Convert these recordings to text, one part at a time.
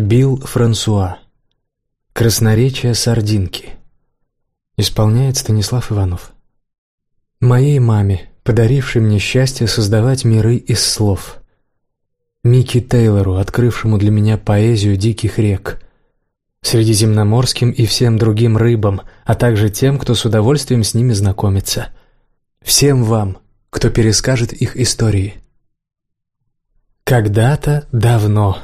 Билл Франсуа. Красноречие сардинки. Исполняет Станислав Иванов. Моей маме, подарившей мне счастье создавать миры из слов. Микки Тейлору, открывшему для меня поэзию диких рек. Средиземноморским и всем другим рыбам, а также тем, кто с удовольствием с ними знакомится. Всем вам, кто перескажет их истории. Когда-то давно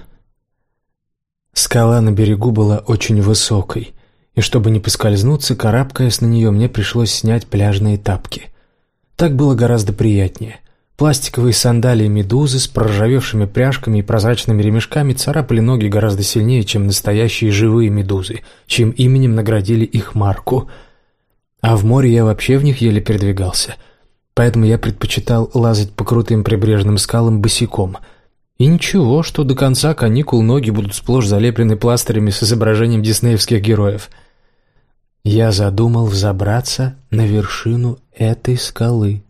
Скала на берегу была очень высокой, и чтобы не поскользнуться, карабкаясь на нее, мне пришлось снять пляжные тапки. Так было гораздо приятнее. Пластиковые сандалии медузы с проржавевшими пряжками и прозрачными ремешками царапали ноги гораздо сильнее, чем настоящие живые медузы, чьим именем наградили их марку. А в море я вообще в них еле передвигался, поэтому я предпочитал лазать по крутым прибрежным скалам босиком — и ничего, что до конца каникул ноги будут сплошь залеплены пластырями с изображением диснеевских героев. Я задумал взобраться на вершину этой скалы.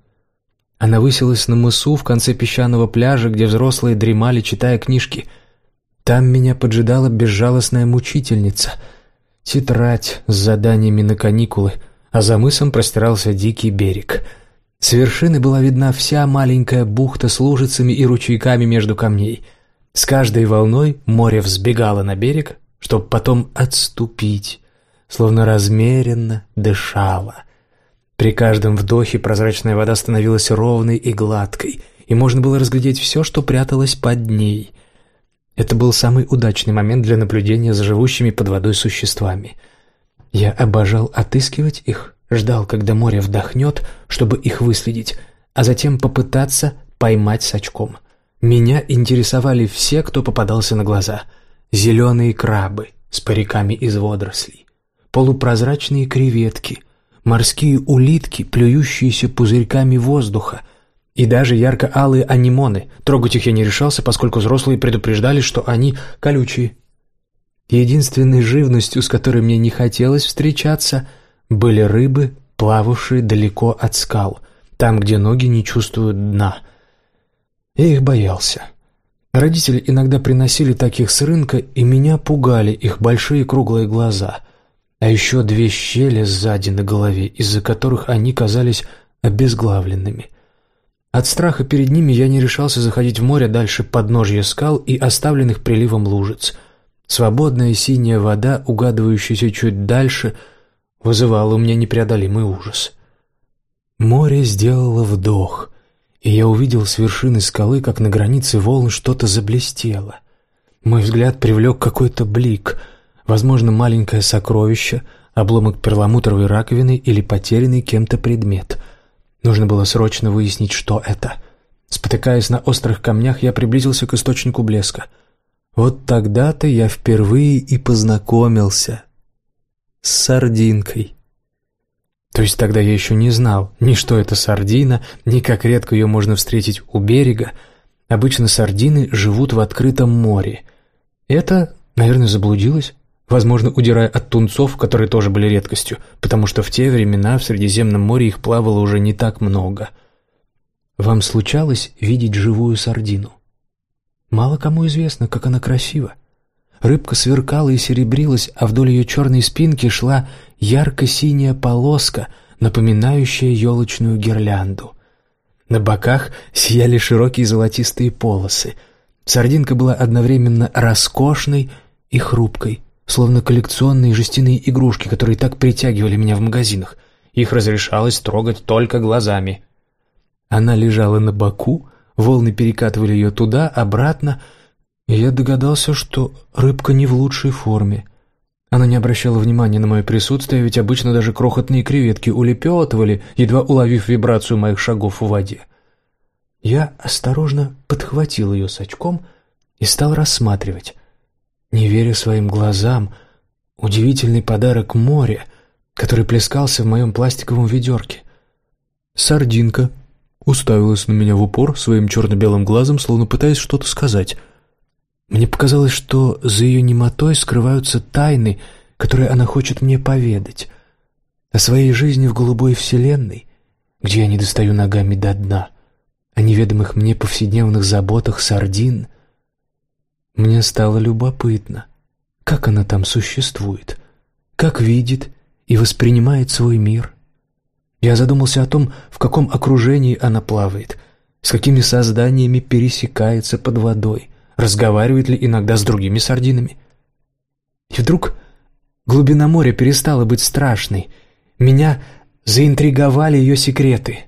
Она высилась на мысу в конце песчаного пляжа, где взрослые дремали, читая книжки. Там меня поджидала безжалостная мучительница. Тетрадь с заданиями на каникулы, а за мысом простирался дикий берег — с вершины была видна вся маленькая бухта с лужицами и ручейками между камней. С каждой волной море взбегало на берег, чтобы потом отступить, словно размеренно дышало. При каждом вдохе прозрачная вода становилась ровной и гладкой, и можно было разглядеть все, что пряталось под ней. Это был самый удачный момент для наблюдения за живущими под водой существами. Я обожал отыскивать их Ждал, когда море вдохнет, чтобы их выследить, а затем попытаться поймать с очком. Меня интересовали все, кто попадался на глаза. Зеленые крабы с париками из водорослей, полупрозрачные креветки, морские улитки, плюющиеся пузырьками воздуха, и даже ярко-алые анимоны. Трогать их я не решался, поскольку взрослые предупреждали, что они колючие. Единственной живностью, с которой мне не хотелось встречаться – были рыбы, плававшие далеко от скал, там, где ноги не чувствуют дна. Я их боялся. Родители иногда приносили таких с рынка, и меня пугали их большие круглые глаза, а еще две щели сзади на голове, из-за которых они казались обезглавленными. От страха перед ними я не решался заходить в море дальше подножья скал и оставленных приливом лужиц. Свободная синяя вода, угадывающаяся чуть дальше — вызывало у меня непреодолимый ужас. Море сделало вдох, и я увидел с вершины скалы, как на границе волн что-то заблестело. Мой взгляд привлек какой-то блик, возможно, маленькое сокровище, обломок перламутровой раковины или потерянный кем-то предмет. Нужно было срочно выяснить, что это. Спотыкаясь на острых камнях, я приблизился к источнику блеска. Вот тогда-то я впервые и познакомился с сардинкой. То есть тогда я еще не знал ни что это сардина, ни как редко ее можно встретить у берега. Обычно сардины живут в открытом море. Это, наверное, заблудилось. Возможно, удирая от тунцов, которые тоже были редкостью, потому что в те времена в Средиземном море их плавало уже не так много. Вам случалось видеть живую сардину? Мало кому известно, как она красива. Рыбка сверкала и серебрилась, а вдоль ее черной спинки шла ярко-синяя полоска, напоминающая елочную гирлянду. На боках сияли широкие золотистые полосы. Сардинка была одновременно роскошной и хрупкой, словно коллекционные жестяные игрушки, которые так притягивали меня в магазинах. Их разрешалось трогать только глазами. Она лежала на боку, волны перекатывали ее туда, обратно, я догадался, что рыбка не в лучшей форме. Она не обращала внимания на мое присутствие, ведь обычно даже крохотные креветки улепетывали, едва уловив вибрацию моих шагов в воде. Я осторожно подхватил ее с очком и стал рассматривать. Не веря своим глазам, удивительный подарок моря, который плескался в моем пластиковом ведерке. Сардинка уставилась на меня в упор своим черно-белым глазом, словно пытаясь что-то сказать — мне показалось, что за ее немотой скрываются тайны, которые она хочет мне поведать. О своей жизни в голубой вселенной, где я не достаю ногами до дна, о неведомых мне повседневных заботах сардин. Мне стало любопытно, как она там существует, как видит и воспринимает свой мир. Я задумался о том, в каком окружении она плавает, с какими созданиями пересекается под водой, разговаривает ли иногда с другими сардинами. И вдруг глубина моря перестала быть страшной. Меня заинтриговали ее секреты.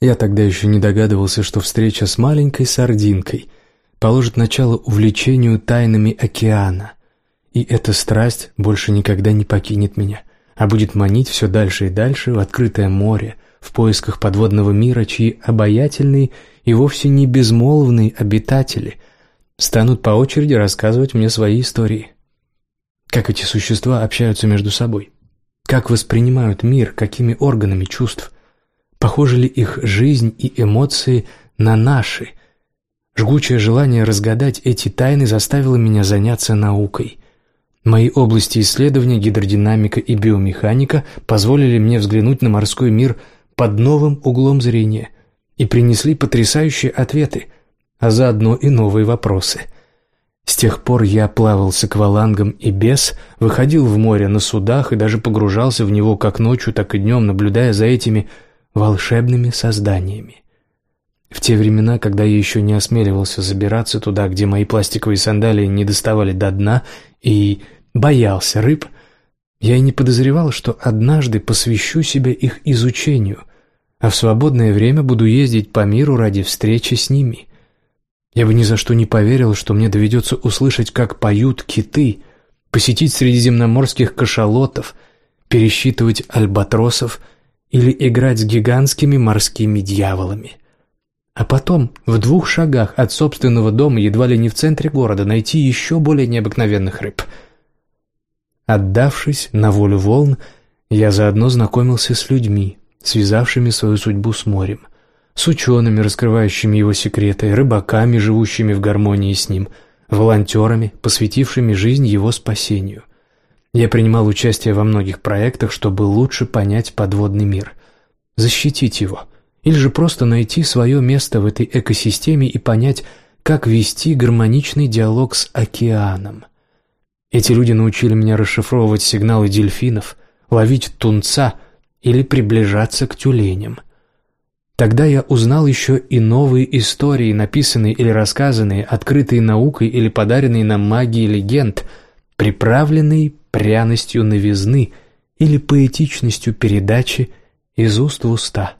Я тогда еще не догадывался, что встреча с маленькой сардинкой положит начало увлечению тайнами океана, и эта страсть больше никогда не покинет меня, а будет манить все дальше и дальше в открытое море, в поисках подводного мира, чьи обаятельные и вовсе не безмолвные обитатели станут по очереди рассказывать мне свои истории. Как эти существа общаются между собой, как воспринимают мир, какими органами чувств – Похожи ли их жизнь и эмоции на наши? Жгучее желание разгадать эти тайны заставило меня заняться наукой. Мои области исследования, гидродинамика и биомеханика, позволили мне взглянуть на морской мир под новым углом зрения и принесли потрясающие ответы, а заодно и новые вопросы. С тех пор я плавал с аквалангом и без, выходил в море на судах и даже погружался в него как ночью, так и днем, наблюдая за этими волшебными созданиями. В те времена, когда я еще не осмеливался забираться туда, где мои пластиковые сандалии не доставали до дна, и боялся рыб, я и не подозревал, что однажды посвящу себя их изучению, а в свободное время буду ездить по миру ради встречи с ними. Я бы ни за что не поверил, что мне доведется услышать, как поют киты, посетить средиземноморских кашалотов, пересчитывать альбатросов — или играть с гигантскими морскими дьяволами. А потом, в двух шагах от собственного дома, едва ли не в центре города, найти еще более необыкновенных рыб. Отдавшись на волю волн, я заодно знакомился с людьми, связавшими свою судьбу с морем, с учеными, раскрывающими его секреты, рыбаками, живущими в гармонии с ним, волонтерами, посвятившими жизнь его спасению. Я принимал участие во многих проектах, чтобы лучше понять подводный мир, защитить его, или же просто найти свое место в этой экосистеме и понять, как вести гармоничный диалог с океаном. Эти люди научили меня расшифровывать сигналы дельфинов, ловить тунца или приближаться к тюленям. Тогда я узнал еще и новые истории, написанные или рассказанные, открытые наукой или подаренные нам магией легенд, приправленные пряностью новизны или поэтичностью передачи из уст в уста.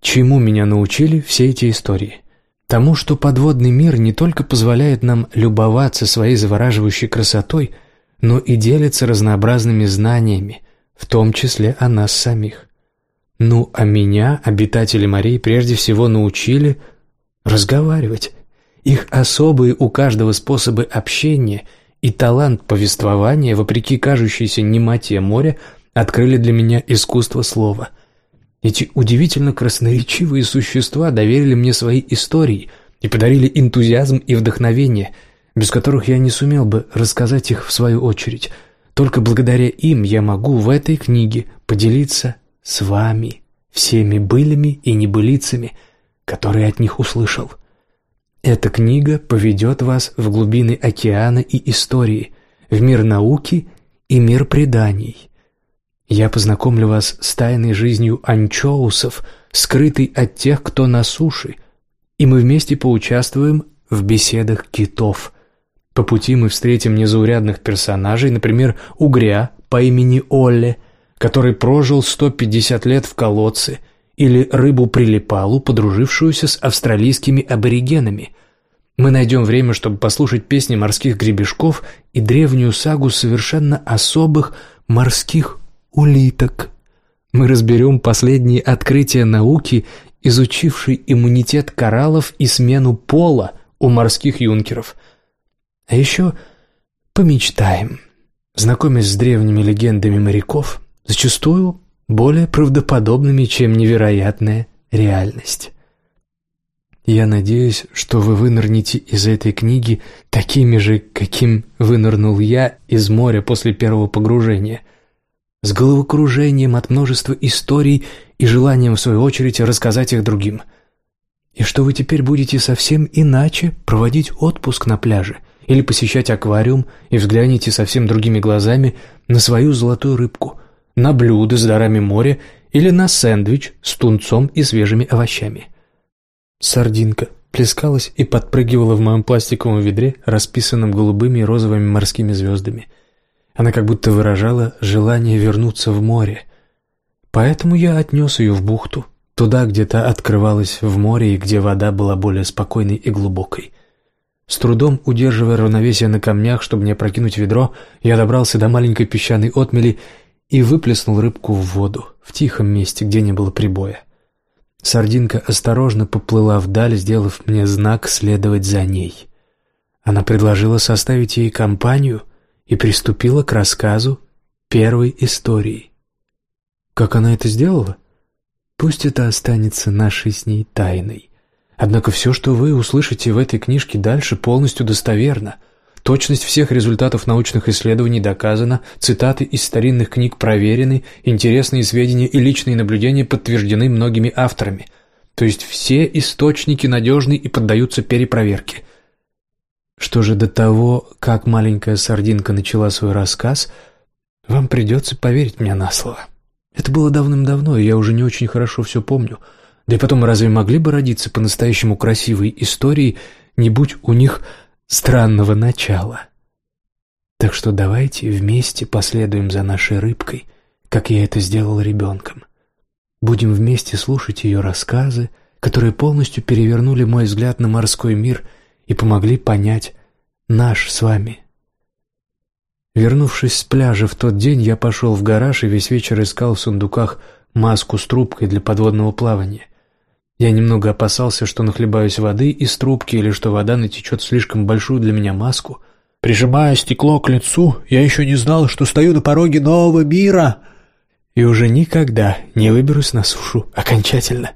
Чему меня научили все эти истории? Тому, что подводный мир не только позволяет нам любоваться своей завораживающей красотой, но и делится разнообразными знаниями, в том числе о нас самих. Ну, а меня, обитатели морей, прежде всего научили разговаривать. Их особые у каждого способы общения – и талант повествования, вопреки кажущейся немоте моря, открыли для меня искусство слова. Эти удивительно красноречивые существа доверили мне свои истории и подарили энтузиазм и вдохновение, без которых я не сумел бы рассказать их в свою очередь. Только благодаря им я могу в этой книге поделиться с вами всеми былями и небылицами, которые от них услышал. Эта книга поведет вас в глубины океана и истории, в мир науки и мир преданий. Я познакомлю вас с тайной жизнью анчоусов, скрытой от тех, кто на суше, и мы вместе поучаствуем в беседах китов. По пути мы встретим незаурядных персонажей, например, угря по имени Олле, который прожил 150 лет в колодце – или рыбу-прилипалу, подружившуюся с австралийскими аборигенами. Мы найдем время, чтобы послушать песни морских гребешков и древнюю сагу совершенно особых морских улиток. Мы разберем последние открытия науки, изучившей иммунитет кораллов и смену пола у морских юнкеров. А еще помечтаем, знакомясь с древними легендами моряков, зачастую более правдоподобными, чем невероятная реальность. Я надеюсь, что вы вынырнете из этой книги такими же, каким вынырнул я из моря после первого погружения, с головокружением от множества историй и желанием, в свою очередь, рассказать их другим. И что вы теперь будете совсем иначе проводить отпуск на пляже или посещать аквариум и взгляните совсем другими глазами на свою золотую рыбку, на блюдо с дарами моря или на сэндвич с тунцом и свежими овощами. Сардинка плескалась и подпрыгивала в моем пластиковом ведре, расписанном голубыми и розовыми морскими звездами. Она как будто выражала желание вернуться в море. Поэтому я отнес ее в бухту, туда, где та открывалась в море и где вода была более спокойной и глубокой. С трудом удерживая равновесие на камнях, чтобы не опрокинуть ведро, я добрался до маленькой песчаной отмели и выплеснул рыбку в воду, в тихом месте, где не было прибоя. Сардинка осторожно поплыла вдаль, сделав мне знак следовать за ней. Она предложила составить ей компанию и приступила к рассказу первой истории. Как она это сделала? Пусть это останется нашей с ней тайной. Однако все, что вы услышите в этой книжке дальше, полностью достоверно. Точность всех результатов научных исследований доказана, цитаты из старинных книг проверены, интересные сведения и личные наблюдения подтверждены многими авторами. То есть все источники надежны и поддаются перепроверке. Что же до того, как маленькая сардинка начала свой рассказ, вам придется поверить мне на слово. Это было давным-давно, и я уже не очень хорошо все помню. Да и потом, разве могли бы родиться по-настоящему красивые истории, не будь у них странного начала. Так что давайте вместе последуем за нашей рыбкой, как я это сделал ребенком. Будем вместе слушать ее рассказы, которые полностью перевернули мой взгляд на морской мир и помогли понять наш с вами. Вернувшись с пляжа в тот день, я пошел в гараж и весь вечер искал в сундуках маску с трубкой для подводного плавания. Я немного опасался, что нахлебаюсь воды из трубки или что вода натечет слишком большую для меня маску. Прижимая стекло к лицу, я еще не знал, что стою на пороге нового мира и уже никогда не выберусь на сушу окончательно.